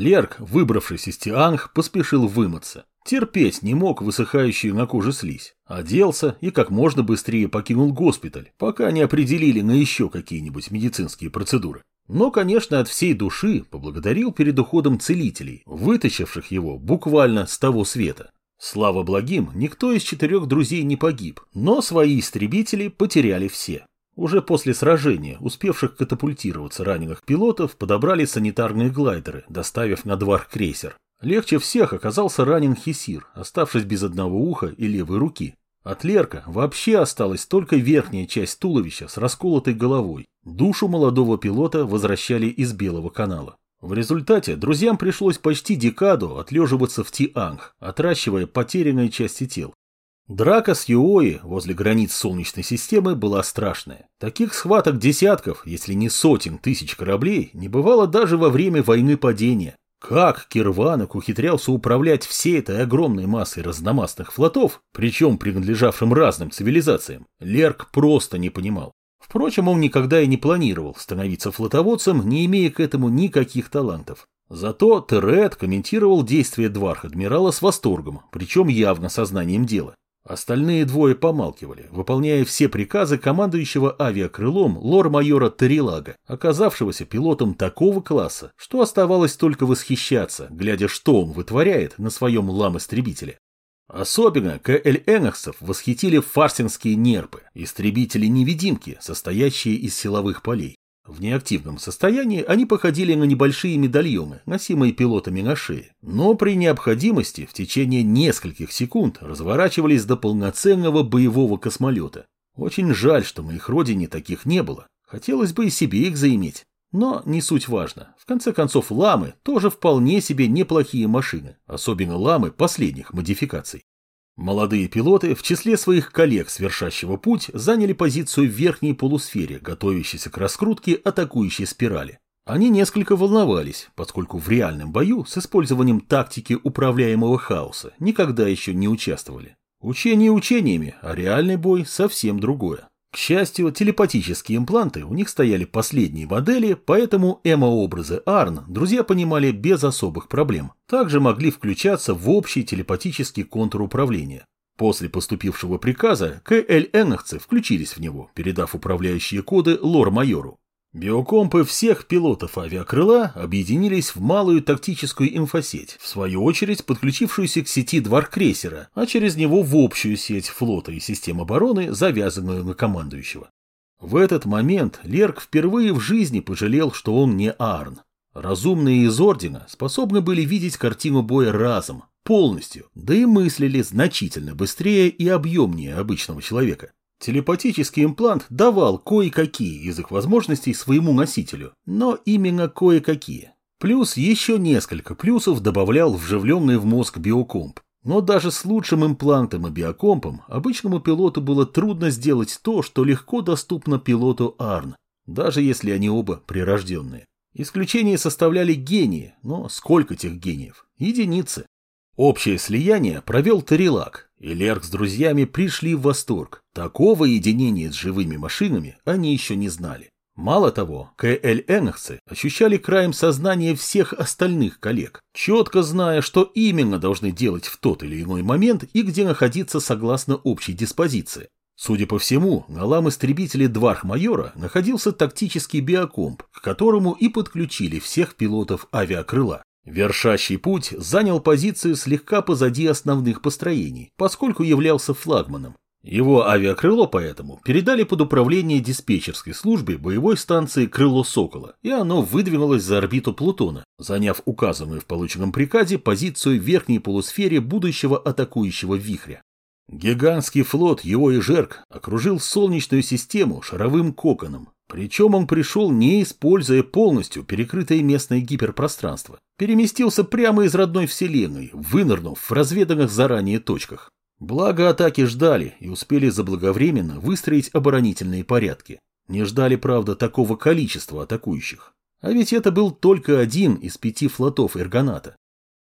Лерк, выбравшись из Тианг, поспешил вымыться. Терпеть не мог высыхающую на коже слизь. Оделся и как можно быстрее покинул госпиталь, пока не определили на еще какие-нибудь медицинские процедуры. Но, конечно, от всей души поблагодарил перед уходом целителей, вытащивших его буквально с того света. Слава благим, никто из четырех друзей не погиб, но свои истребители потеряли все. Уже после сражения, успевших катапультироваться раненых пилотов, подобрали санитарные глайдеры, доставив на двор крейсер. Легче всех оказался ранен Хисир, оставшись без одного уха и левой руки. От Лерка вообще осталась только верхняя часть туловища с расколотой головой. Душу молодого пилота возвращали из Белого канала. В результате друзьям пришлось почти декаду отлеживаться в Тианг, отращивая потерянные части тел. Драка с Юои возле границ Солнечной системы была страшная. Таких схваток десятков, если не сотен тысяч кораблей, не бывало даже во время войны падения. Как Кирванок ухитрялся управлять всей этой огромной массой разномастных флотов, причем принадлежавшим разным цивилизациям, Лерк просто не понимал. Впрочем, он никогда и не планировал становиться флотоводцем, не имея к этому никаких талантов. Зато Терет комментировал действия Дварх-адмирала с восторгом, причем явно сознанием дела. Остальные двое помалкивали, выполняя все приказы командующего авиакрылом лор-майора Тарилага, оказавшегося пилотом такого класса, что оставалось только восхищаться, глядя, что он вытворяет на своем лам-истребителе. Особенно К.Л. Энахсов восхитили фарсинские нерпы, истребители-невидимки, состоящие из силовых полей. В неактивном состоянии они походили на небольшие медальоны, носимые пилотами на шее, но при необходимости в течение нескольких секунд разворачивались до полноценного боевого космолета. Очень жаль, что на их родине таких не было. Хотелось бы и себе их заиметь. Но не суть важно. В конце концов, ламы тоже вполне себе неплохие машины, особенно ламы последних модификаций. Молодые пилоты в числе своих коллег свершащего путь заняли позицию в верхней полусфере, готовящейся к раскрутке атакующей спирали. Они несколько волновались, поскольку в реальном бою с использованием тактики управляемого хаоса никогда еще не участвовали. Учение учениями, а реальный бой совсем другое. К счастью, телепатические импланты у них стояли последние модели, поэтому эмо-образы Арн друзья понимали без особых проблем. Также могли включаться в общий телепатический контур управления. После поступившего приказа КЛНовцы включились в него, передав управляющие коды лор-майору. Биокомпы всех пилотов авиакрыла объединились в малую тактическую инфосеть, в свою очередь подключившуюся к сети двор-крейсера, а через него в общую сеть флота и систем обороны, завязанную на командующего. В этот момент Лерк впервые в жизни пожалел, что он не Арн. Разумные из Ордена способны были видеть картину боя разом, полностью, да и мыслили значительно быстрее и объемнее обычного человека. Телепатический имплант давал кое-какие из их возможностей своему носителю, но именно кое-какие. Плюс еще несколько плюсов добавлял вживленный в мозг биокомп. Но даже с лучшим имплантом и биокомпом обычному пилоту было трудно сделать то, что легко доступно пилоту Арн, даже если они оба прирожденные. Исключение составляли гении, но сколько тех гениев? Единицы. Общее слияние провел Тарилак, и Лерк с друзьями пришли в восторг. Такого единения с живыми машинами они еще не знали. Мало того, К.Л. Энахцы ощущали краем сознания всех остальных коллег, четко зная, что именно должны делать в тот или иной момент и где находиться согласно общей диспозиции. Судя по всему, на лам-истребителе Дварх-майора находился тактический биокомп, к которому и подключили всех пилотов авиакрыла. Вершащий путь занял позицию слегка позади основных построений, поскольку являлся флагманом. Его авиакрыло поэтому передали под управление диспетчерской службе боевой станции «Крыло Сокола», и оно выдвинулось за орбиту Плутона, заняв указанную в полученном приказе позицию в верхней полусфере будущего атакующего вихря. Гигантский флот его и Жерк окружил Солнечную систему шаровым коконом, причем он пришел, не используя полностью перекрытое местное гиперпространство. Переместился прямо из родной вселенной, вынырнув в разведанных заранее точках. Благо атаки ждали и успели заблаговременно выстроить оборонительные порядки. Не ждали, правда, такого количества атакующих. А ведь это был только один из пяти флотов Эргоната.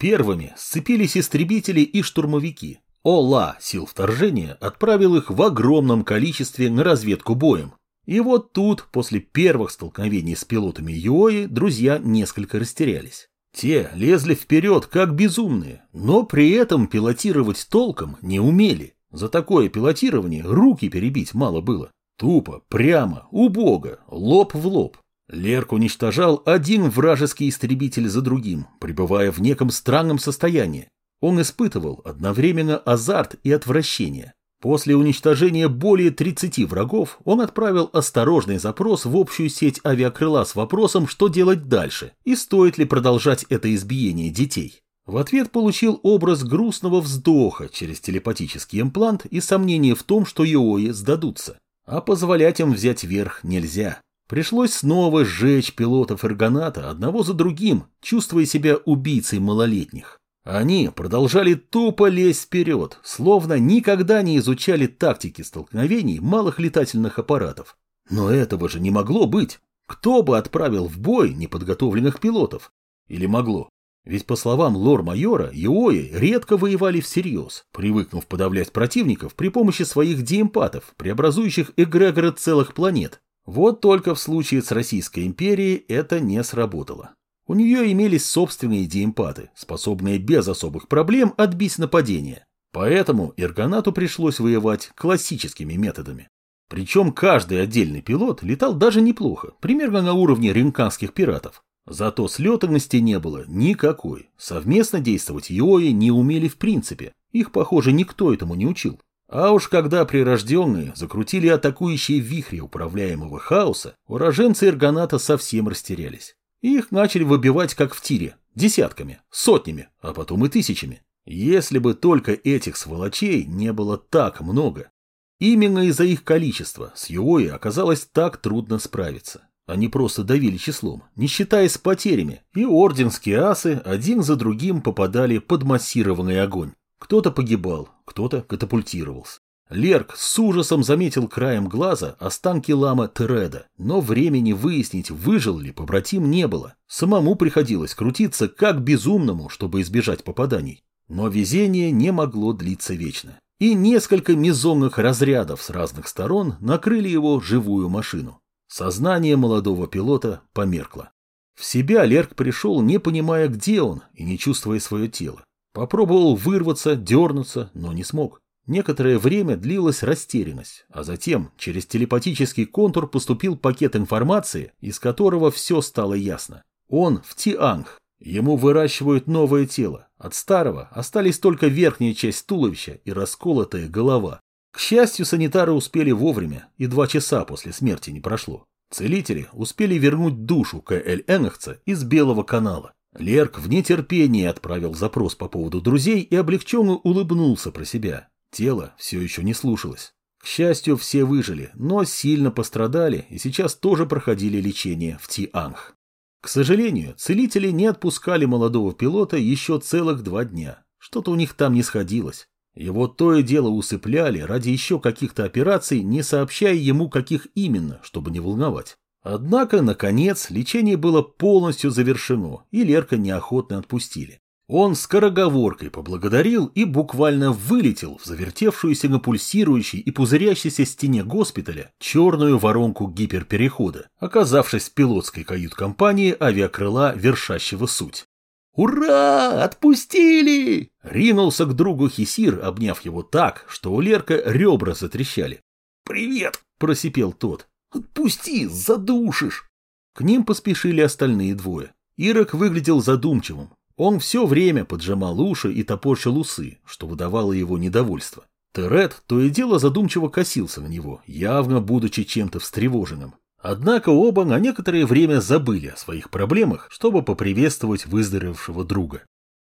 Первыми сцепились истребители и штурмовики. Ола сил вторжения отправил их в огромном количестве на разведку боем, и вот тут, после первых столкновений с пилотами Юои, друзья несколько растерялись. Те лезли вперед, как безумные, но при этом пилотировать толком не умели. За такое пилотирование руки перебить мало было. Тупо, прямо, убого, лоб в лоб. Лерк уничтожал один вражеский истребитель за другим, пребывая в неком странном состоянии. Он испытывал одновременно азарт и отвращение. После уничтожения более 30 врагов он отправил осторожный запрос в общую сеть авиакрыла с вопросом, что делать дальше и стоит ли продолжать это избиение детей. В ответ получил образ грустного вздоха через телепатический имплант и сомнение в том, что Йои сдадутся. А позволять им взять верх нельзя. Пришлось снова сжечь пилотов Эргоната одного за другим, чувствуя себя убийцей малолетних. Они продолжали тупо лезть вперед, словно никогда не изучали тактики столкновений малых летательных аппаратов. Но этого же не могло быть. Кто бы отправил в бой неподготовленных пилотов? Или могло? Ведь, по словам лор-майора, Иои редко воевали всерьез, привыкнув подавлять противников при помощи своих диэмпатов, преобразующих эгрегоры целых планет. Вот только в случае с Российской империей это не сработало. У нее имелись собственные диэмпаты, способные без особых проблем отбить нападение. Поэтому Ирганату пришлось воевать классическими методами. Причем каждый отдельный пилот летал даже неплохо, примерно на уровне ринканских пиратов. Зато слетанности не было никакой. Совместно действовать Йои не умели в принципе. Их, похоже, никто этому не учил. А уж когда прирожденные закрутили атакующие вихри управляемого хаоса, уроженцы Ирганата совсем растерялись. Их начали выбивать как в тире, десятками, сотнями, а потом и тысячами. Если бы только этих сволочей не было так много. Именно из-за их количества с Юои оказалось так трудно справиться. Они просто давили числом, не считаясь потерями, и орденские асы один за другим попадали под массированный огонь. Кто-то погибал, кто-то катапультировался. Лерк с ужасом заметил краем глаза останки лама Тереда, но времени выяснить, выжил ли побратим, не было. Самому приходилось крутиться как безумному, чтобы избежать попаданий. Но везение не могло длиться вечно. И несколько мезонных разрядов с разных сторон накрыли его живую машину. Сознание молодого пилота померкло. В себя Лерк пришел, не понимая, где он, и не чувствуя свое тело. Попробовал вырваться, дернуться, но не смог. Некоторое время длилась растерянность, а затем через телепатический контур поступил пакет информации, из которого все стало ясно. Он в Тианг. Ему выращивают новое тело. От старого остались только верхняя часть туловища и расколотая голова. К счастью, санитары успели вовремя, и два часа после смерти не прошло. Целители успели вернуть душу К.Л. Энгахца из Белого канала. Лерк в нетерпении отправил запрос по поводу друзей и облегченно улыбнулся про себя. Тело все еще не слушалось. К счастью, все выжили, но сильно пострадали и сейчас тоже проходили лечение в Тианг. К сожалению, целители не отпускали молодого пилота еще целых два дня. Что-то у них там не сходилось. Его то и дело усыпляли ради еще каких-то операций, не сообщая ему, каких именно, чтобы не волновать. Однако, наконец, лечение было полностью завершено, и Лерка неохотно отпустили. Он скороговоркой поблагодарил и буквально вылетел в завертевшуюся на пульсирующей и пузырящейся стене госпиталя черную воронку гиперперехода, оказавшись в пилотской кают-компании авиакрыла, вершащего суть. «Ура! Отпустили!» Ринулся к другу Хисир, обняв его так, что у Лерка ребра затрещали. «Привет!» – просипел тот. «Отпусти, задушишь!» К ним поспешили остальные двое. Ирок выглядел задумчивым, он все время поджимал уши и топорщил усы, что выдавало его недовольство. Терет то и дело задумчиво косился на него, явно будучи чем-то встревоженным. Однако оба на некоторое время забыли о своих проблемах, чтобы поприветствовать выздоровевшего друга.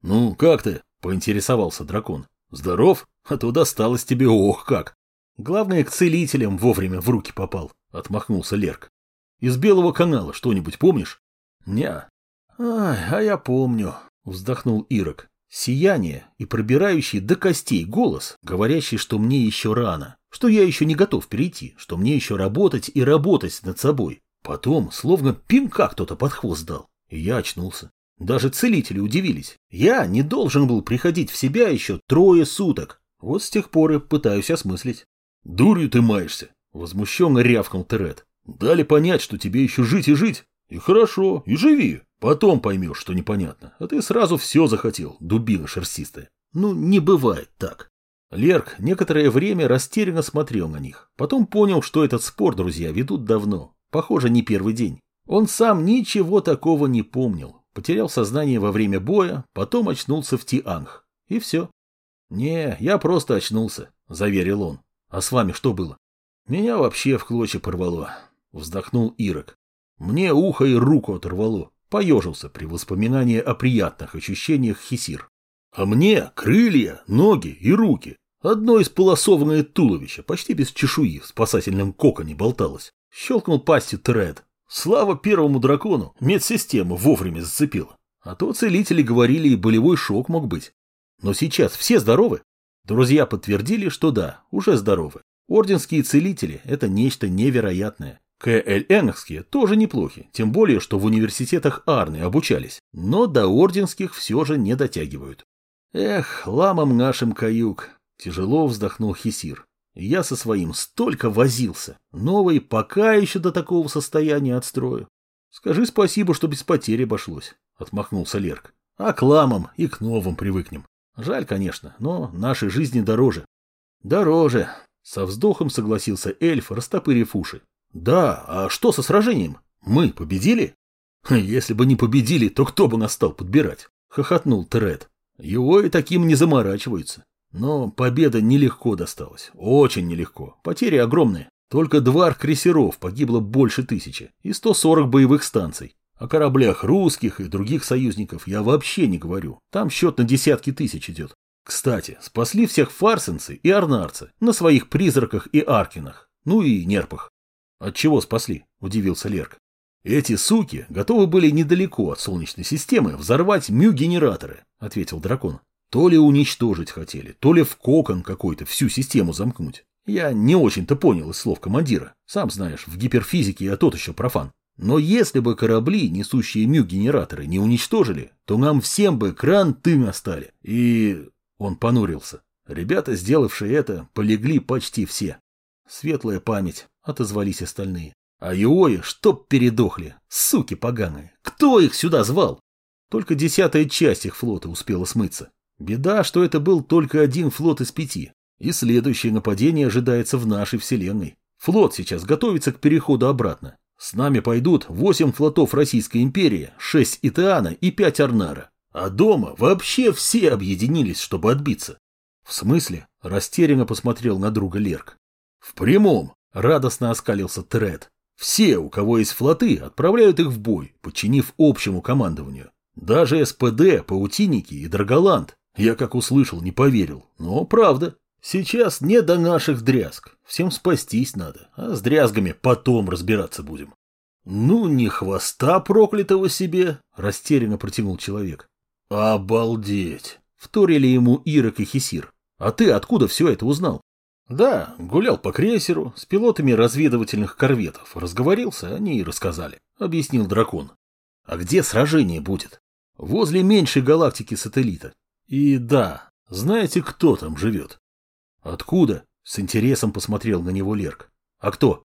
«Ну, как ты?» – поинтересовался дракон. «Здоров? А то досталось тебе ох как!» «Главное, к целителям вовремя в руки попал», – отмахнулся Лерк. «Из Белого канала что-нибудь помнишь?» «Не». «Ай, а я помню», Вздохнул Ирок. Сияние и пробирающий до костей голос, говорящий, что мне еще рано, что я еще не готов перейти, что мне еще работать и работать над собой. Потом, словно пинка кто-то под хвост дал, и я очнулся. Даже целители удивились. Я не должен был приходить в себя еще трое суток. Вот с тех пор и пытаюсь осмыслить. «Дурью ты маешься!» — возмущенно рявкнул Терет. «Дали понять, что тебе еще жить и жить. И хорошо, и живи. Потом поймешь, что непонятно. А ты сразу все захотел, дубина шерстистая. Ну, не бывает так. Лерк некоторое время растерянно смотрел на них. Потом понял, что этот спор друзья ведут давно. Похоже, не первый день. Он сам ничего такого не помнил. Потерял сознание во время боя, потом очнулся в Тианг. И все. «Не, я просто очнулся», — заверил он. «А с вами что было?» «Меня вообще в клочья порвало», — вздохнул Ирок. «Мне ухо и руку оторвало», — поежился при воспоминании о приятных ощущениях Хисир. «А мне крылья, ноги и руки. Одно исполосованное туловище, почти без чешуи, в спасательном коконе болталось. Щелкнул пастью Тред. Слава первому дракону, медсистема вовремя зацепила. А то целители говорили, и болевой шок мог быть. Но сейчас все здоровы? Друзья подтвердили, что да, уже здоровы. Орденские целители – это нечто невероятное. КЛНовские тоже неплохи, тем более, что в университетах Арны обучались, но до орденских все же не дотягивают. Эх, ламам нашим каюк, тяжело вздохнул Хисир. Я со своим столько возился, новый пока еще до такого состояния отстрою. Скажи спасибо, что без потери обошлось, отмахнулся Лерк. А к ламам и к новым привыкнем. Жаль, конечно, но нашей жизни дороже. Дороже, со вздохом согласился эльф, растопырив уши. Да, а что со сражением? Мы победили? Если бы не победили, то кто бы нас стал подбирать? Хохотнул Тред. Его и таким не заморачиваются. Но победа нелегко досталась. Очень нелегко. Потери огромные. Только два крейсеров погибло больше тысячи и 140 боевых станций. О кораблях русских и других союзников я вообще не говорю. Там счет на десятки тысяч идет. Кстати, спасли всех фарсенцы и арнарцы на своих призраках и аркинах. Ну и нерпах. От чего спасли? Удивился Лерк. Эти суки готовы были недалеко от Солнечной системы взорвать мю-генераторы, ответил дракон. То ли уничтожить хотели, то ли в кокон какой-то всю систему замкнуть. Я не очень-то понял из слов командира. Сам знаешь, в гиперфизике я тот еще профан. Но если бы корабли, несущие мю-генераторы, не уничтожили, то нам всем бы кранты настали. И... Он понурился. Ребята, сделавшие это, полегли почти все. Светлая память, отозвались остальные. А Иои, чтоб передохли, суки поганые. Кто их сюда звал? Только десятая часть их флота успела смыться. Беда, что это был только один флот из пяти. И следующее нападение ожидается в нашей вселенной. Флот сейчас готовится к переходу обратно. С нами пойдут восемь флотов Российской империи, шесть Итеана и пять Арнара. А дома вообще все объединились, чтобы отбиться. В смысле? Растерянно посмотрел на друга Лерк. В прямом, радостно оскалился Тред. Все, у кого есть флоты, отправляют их в бой, подчинив общему командованию. Даже СПД, Паутинники и Драголанд. Я, как услышал, не поверил. Но правда. Сейчас не до наших дрязг. Всем спастись надо, а с дрязгами потом разбираться будем. Ну, не хвоста проклятого себе, растерянно протянул человек. Обалдеть! Вторили ему Ирок и Хисир. А ты откуда все это узнал? Да, гулял по крейсеру, с пилотами разведывательных корветов. Разговорился, они и рассказали, объяснил дракон. А где сражение будет? Возле меньшей галактики сателлита. И да, знаете, кто там живет? Откуда? С интересом посмотрел на него Лерк. А кто?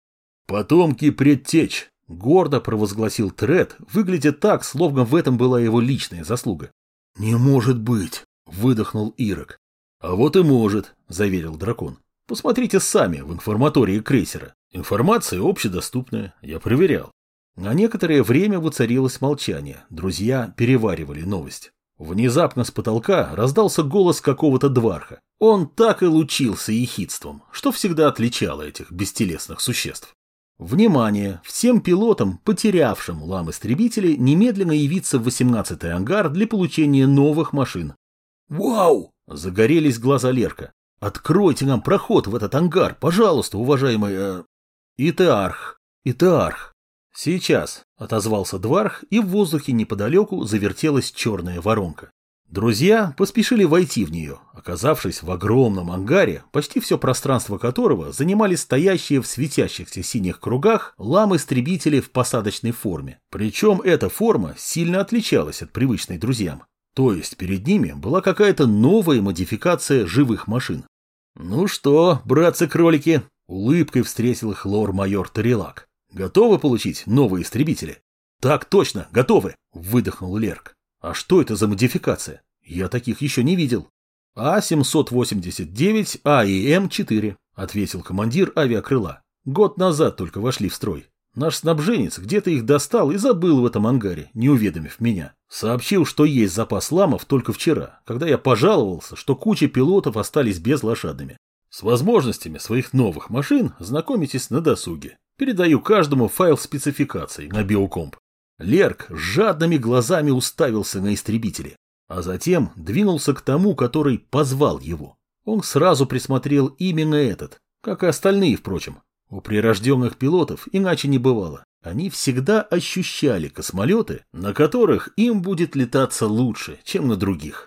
Потомки предтеч, гордо провозгласил Тред, выглядя так, словно в этом была его личная заслуга. Не может быть, выдохнул Ирок. А вот и может, заверил дракон. Посмотрите сами в информатории крейсера. Информация общедоступная, я проверял. На некоторое время воцарилось молчание, друзья переваривали новость. Внезапно с потолка раздался голос какого-то дварха. Он так и лучился ехидством, что всегда отличало этих бестелесных существ. Внимание! Всем пилотам, потерявшим лам-истребители, немедленно явиться в 18-й ангар для получения новых машин. «Вау!» – загорелись глаза Лерка. «Откройте нам проход в этот ангар, пожалуйста, уважаемый...» э... «Итеарх! Итеарх!» «Сейчас», — отозвался Дварх, и в воздухе неподалеку завертелась черная воронка. Друзья поспешили войти в нее, оказавшись в огромном ангаре, почти все пространство которого занимали стоящие в светящихся синих кругах ламы-истребители в посадочной форме. Причем эта форма сильно отличалась от привычной друзьям. То есть перед ними была какая-то новая модификация живых машин. «Ну что, братцы-кролики?» — улыбкой встретил их лор-майор Тарелак. Готовы получить новые истребители? Так точно, готовы, выдохнул Лерк. А что это за модификация? Я таких еще не видел. А-789 АИМ-4, ответил командир авиакрыла. Год назад только вошли в строй. Наш снабженец где-то их достал и забыл в этом ангаре, не уведомив меня. Сообщил, что есть запас ламов только вчера, когда я пожаловался, что куча пилотов остались безлошадными. С возможностями своих новых машин знакомитесь на досуге. Передаю каждому файл спецификаций на биокомп. Лерк жадными глазами уставился на истребители, а затем двинулся к тому, который позвал его. Он сразу присмотрел именно этот, как и остальные, впрочем. У прирожденных пилотов иначе не бывало. Они всегда ощущали космолеты, на которых им будет летаться лучше, чем на других.